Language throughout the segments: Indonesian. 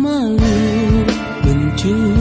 malu mencurah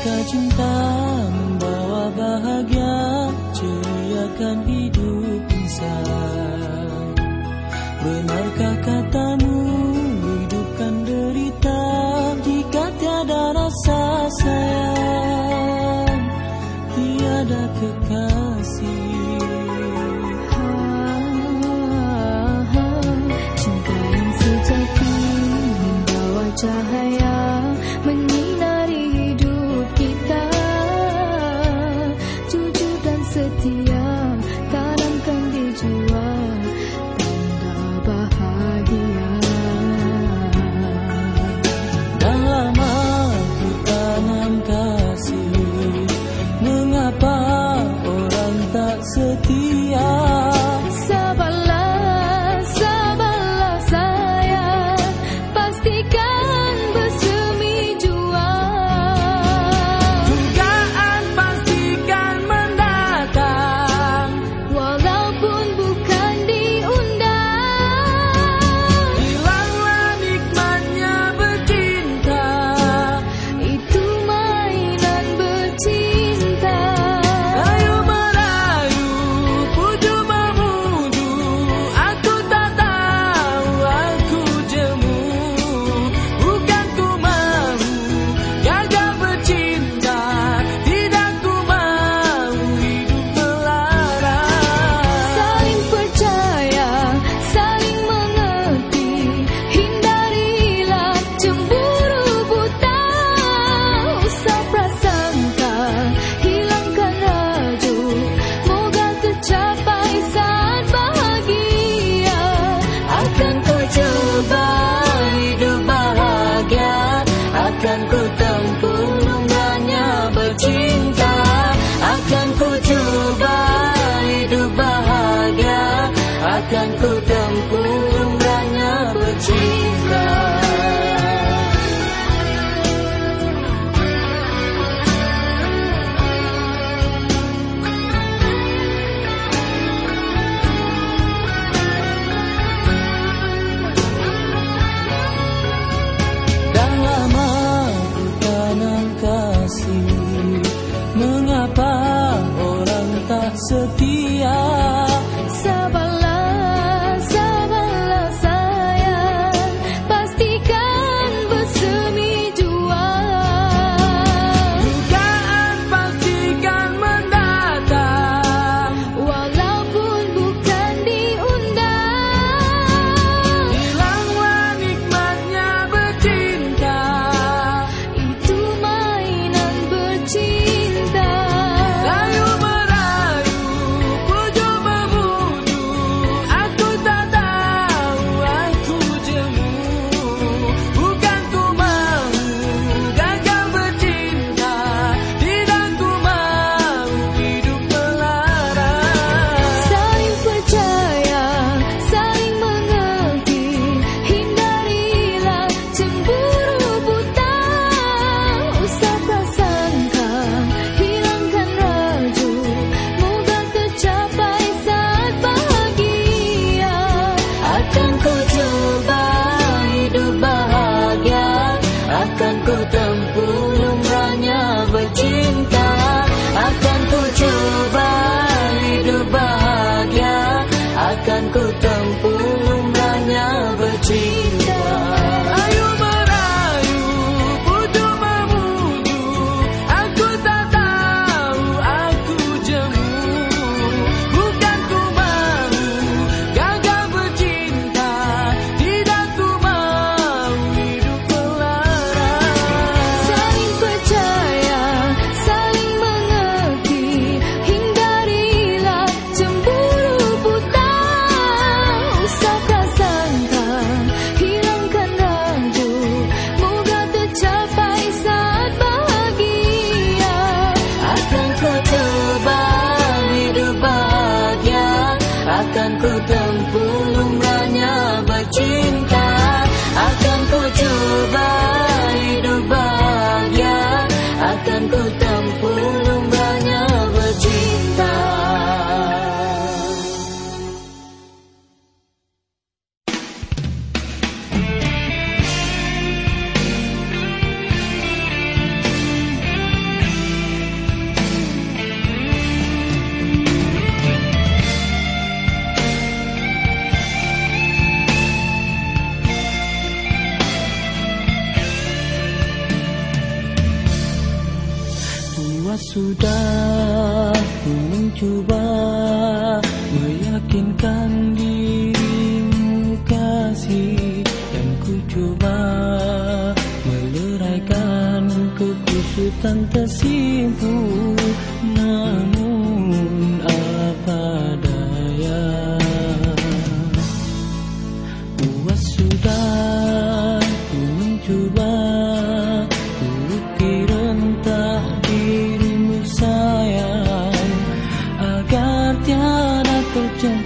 Bukankah cinta membawa bahagia Ceriakan hidup insan Benarkah kata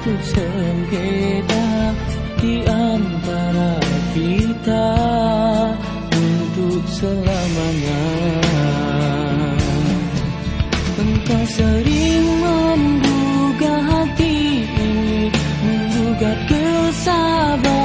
Satu sengketa di antara kita untuk selamanya. Engkau sering menggugah hati ini menduga kesabaran.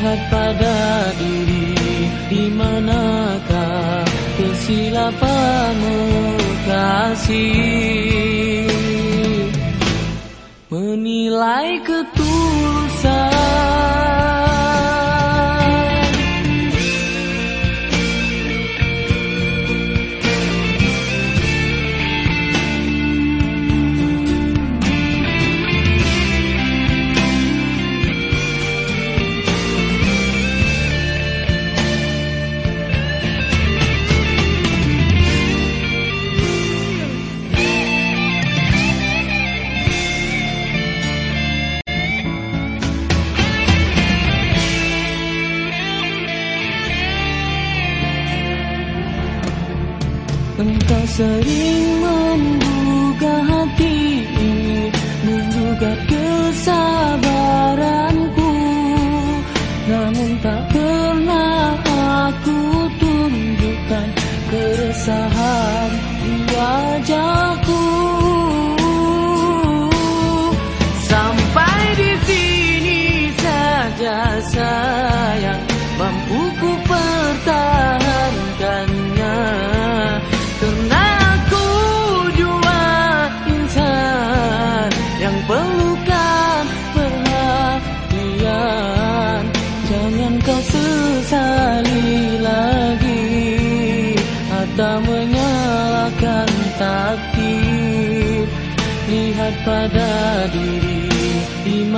lihat pada diri di manakah kesilapanmu kasih? Menilai ketulusan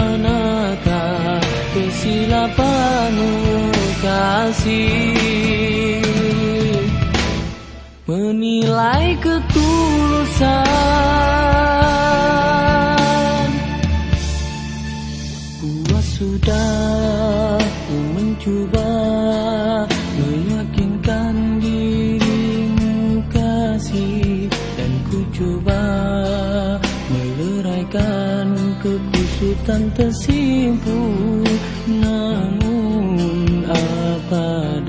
menata kesilapanmu kasih? Menilai ketulusan. Puas sudah ku mencoba tan tersimpul namun apa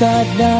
Sesat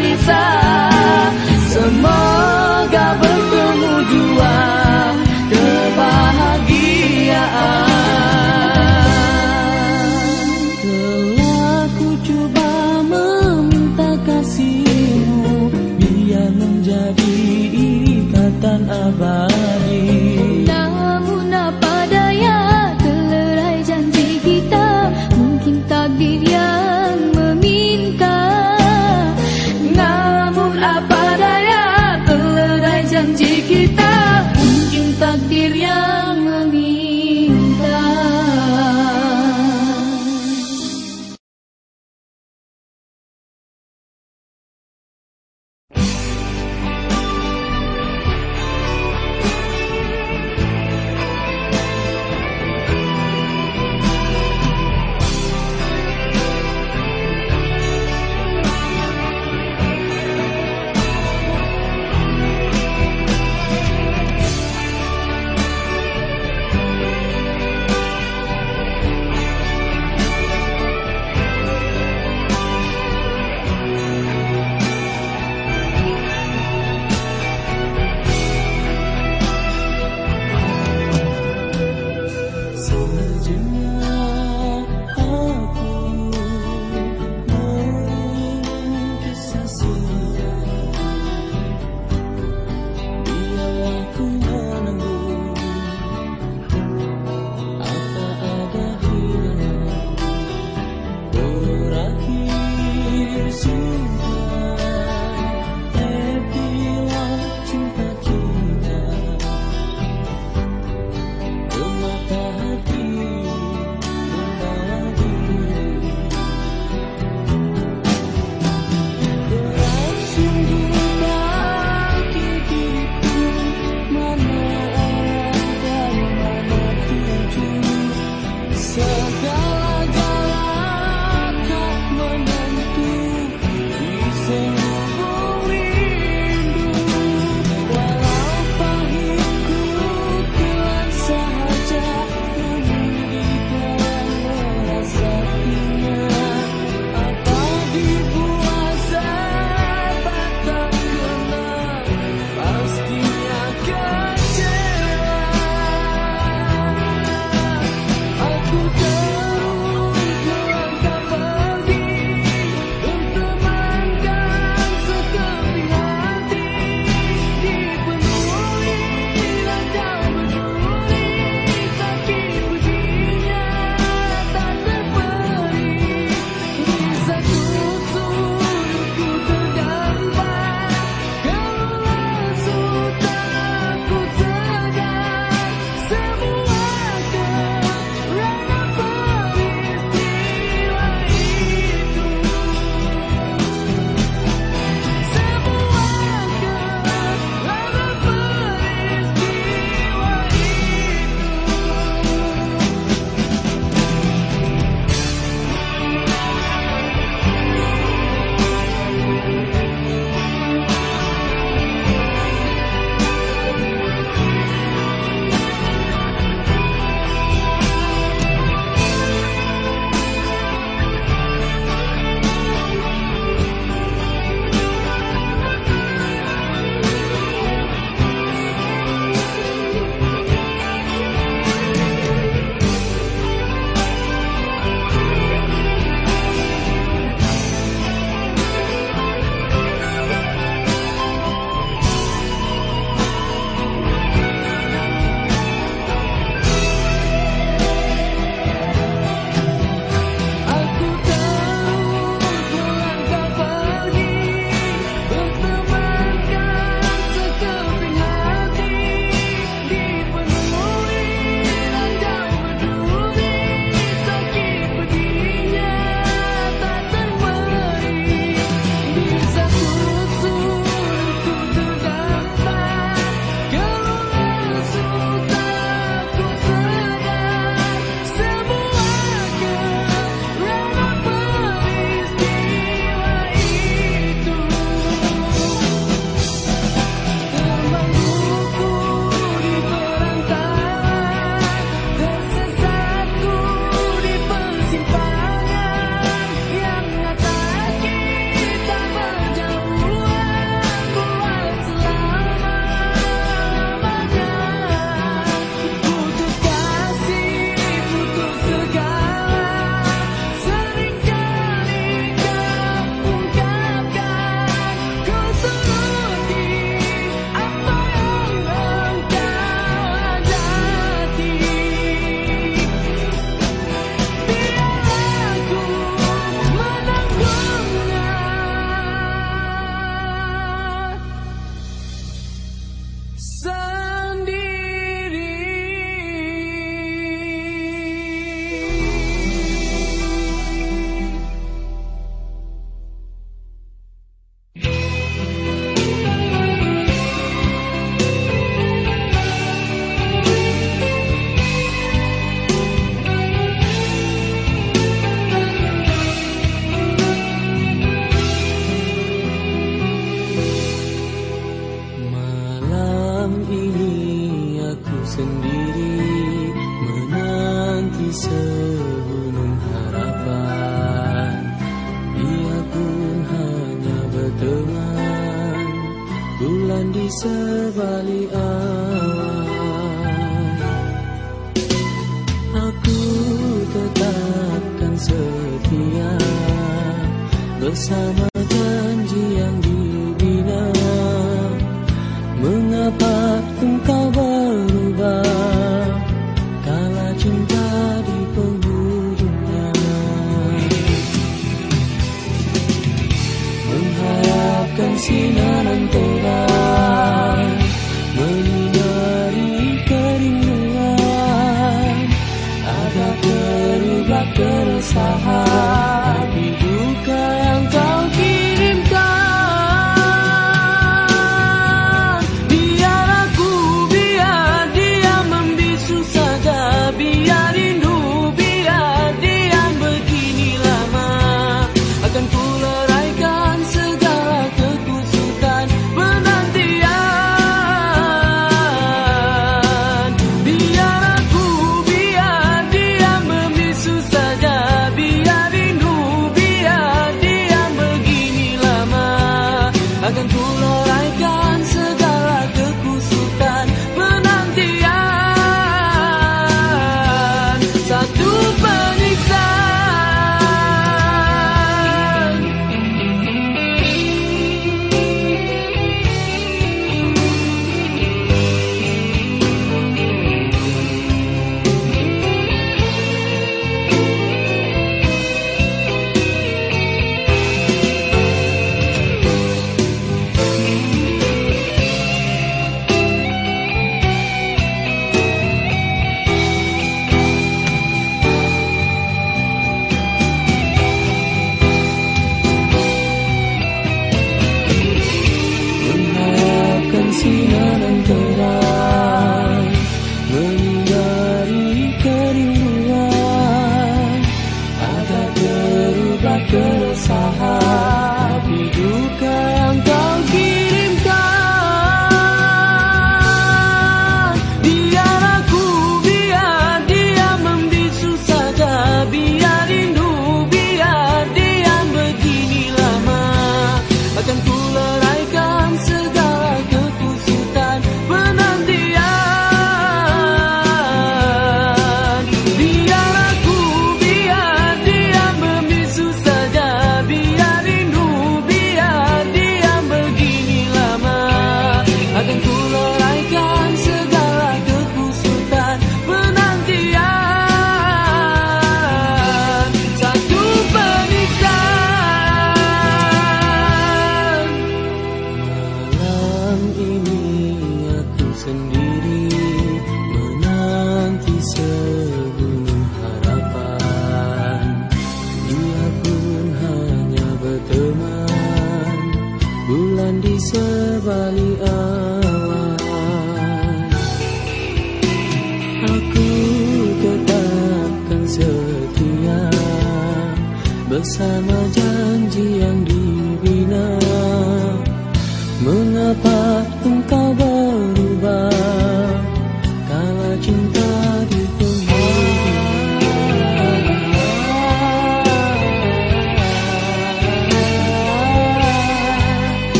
bisa semua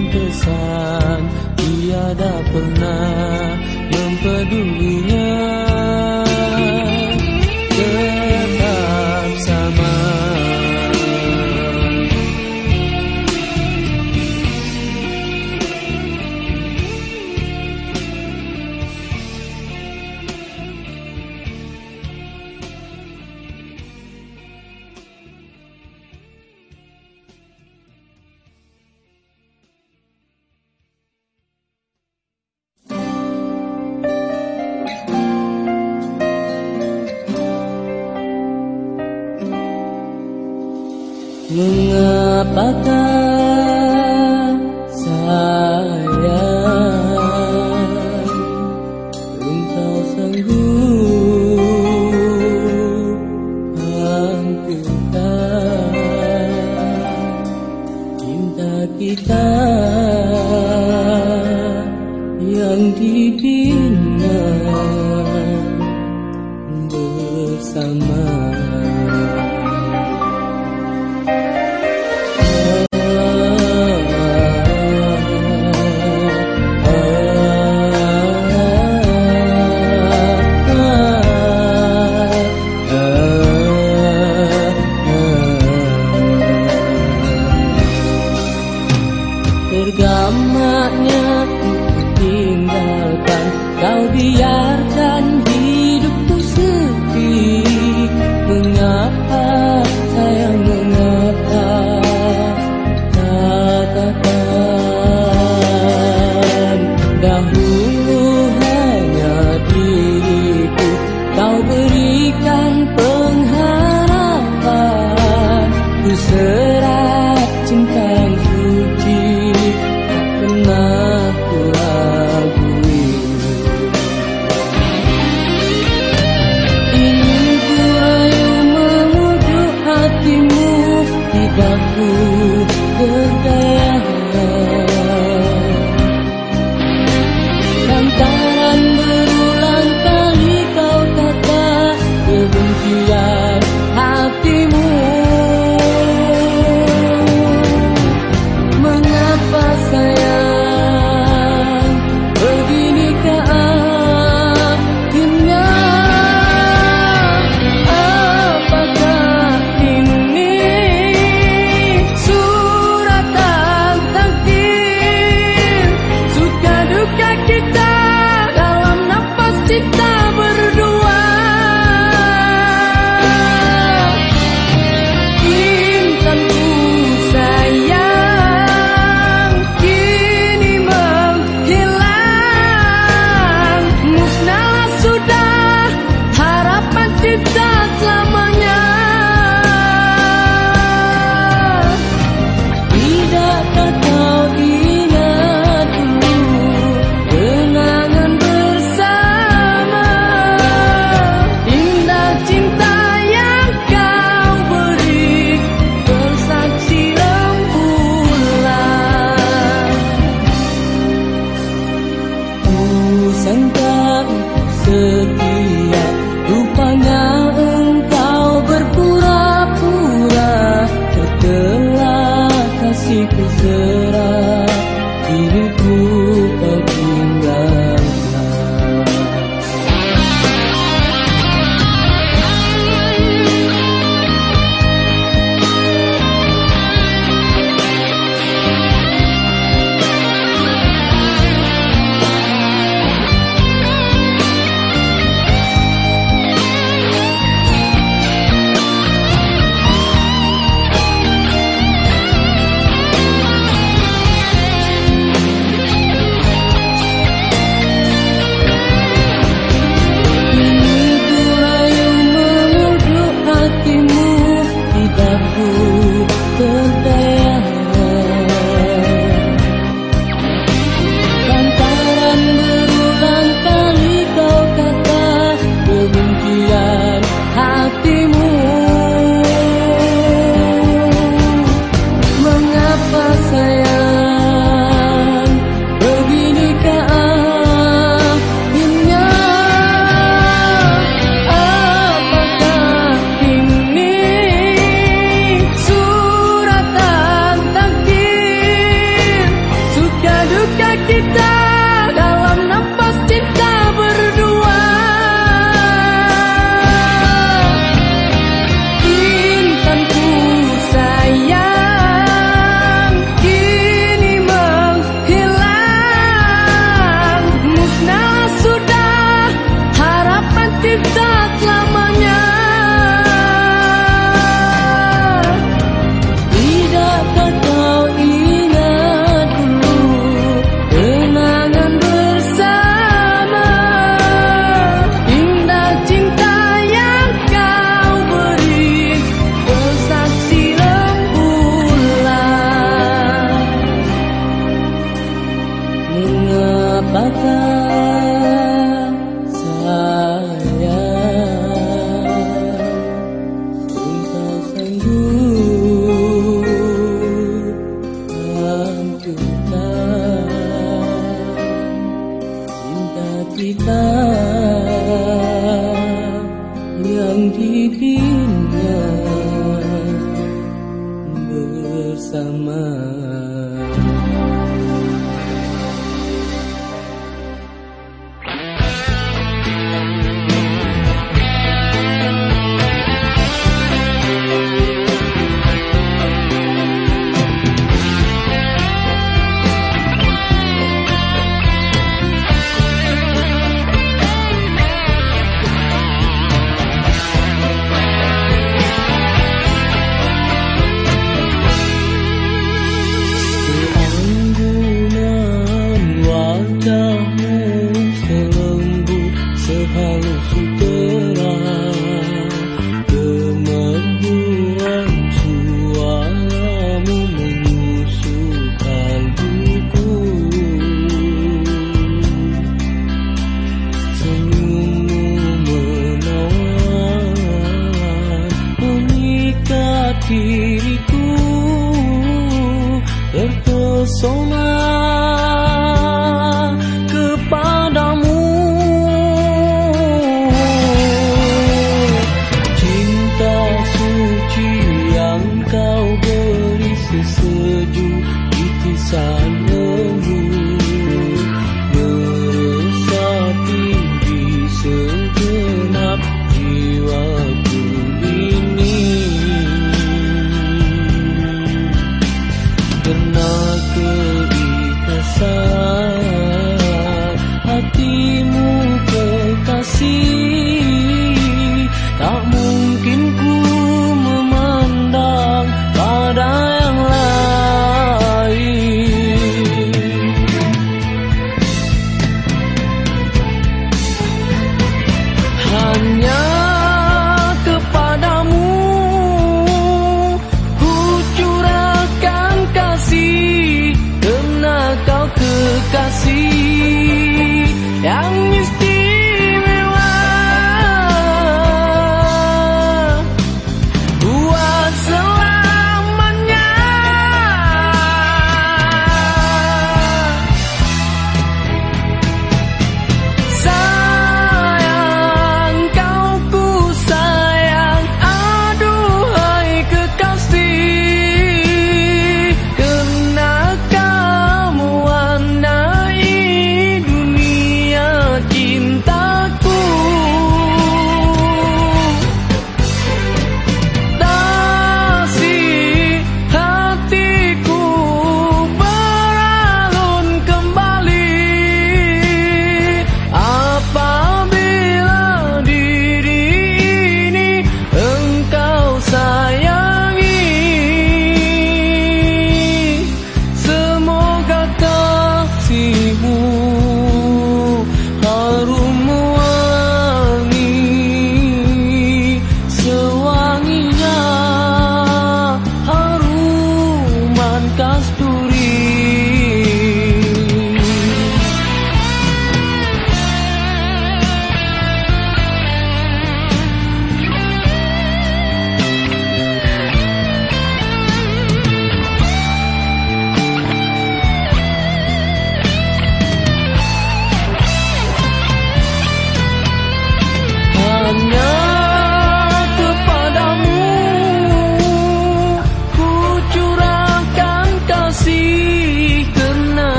meninggalkan kesan Tiada pernah mempedulinya